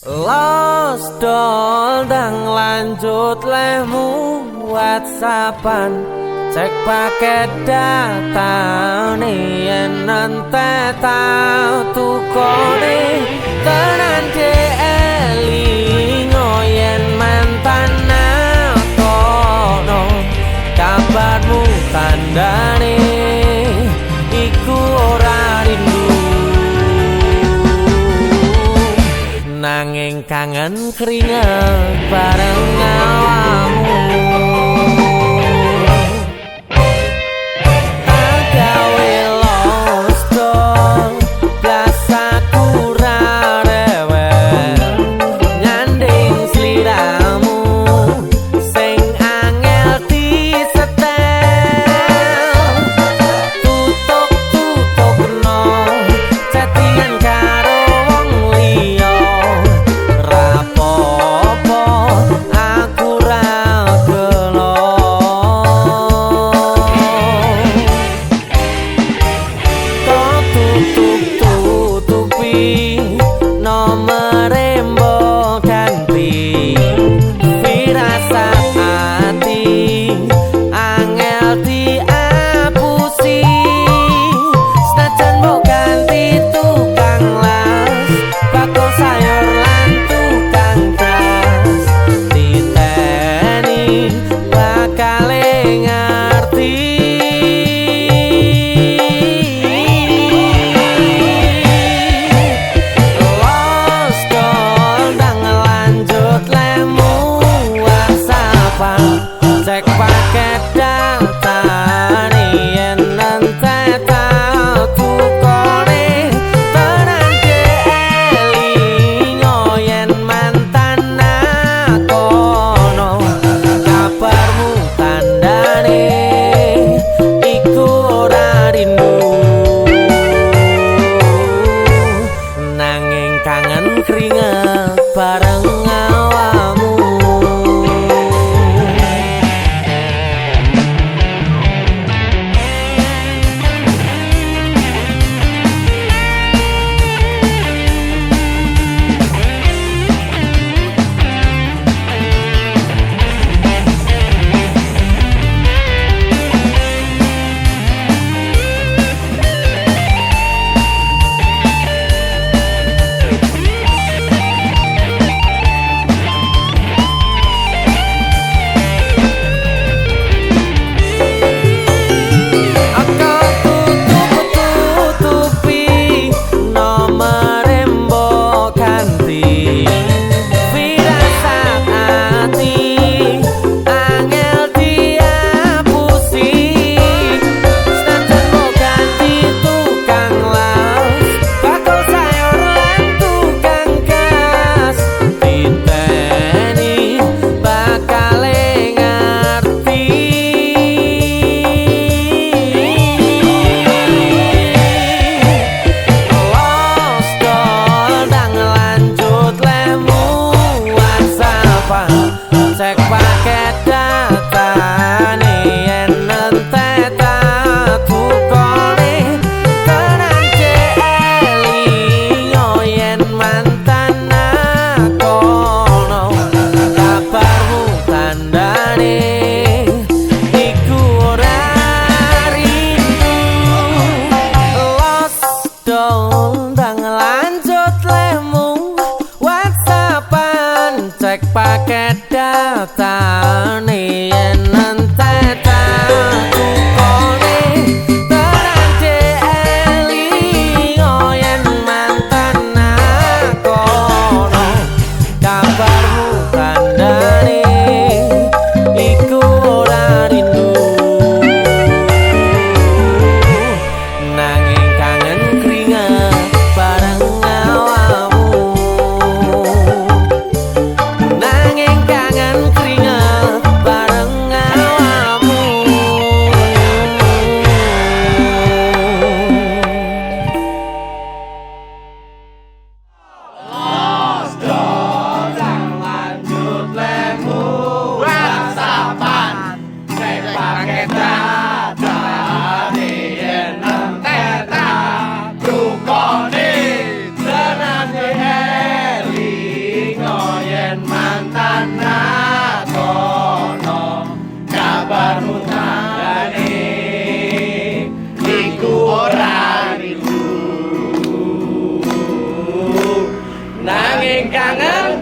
Los dang lanjut lemu whatsappan Cek paket data nih yen nante tau tukone nanging kangen keringet bareng awam that. sex. tá kangen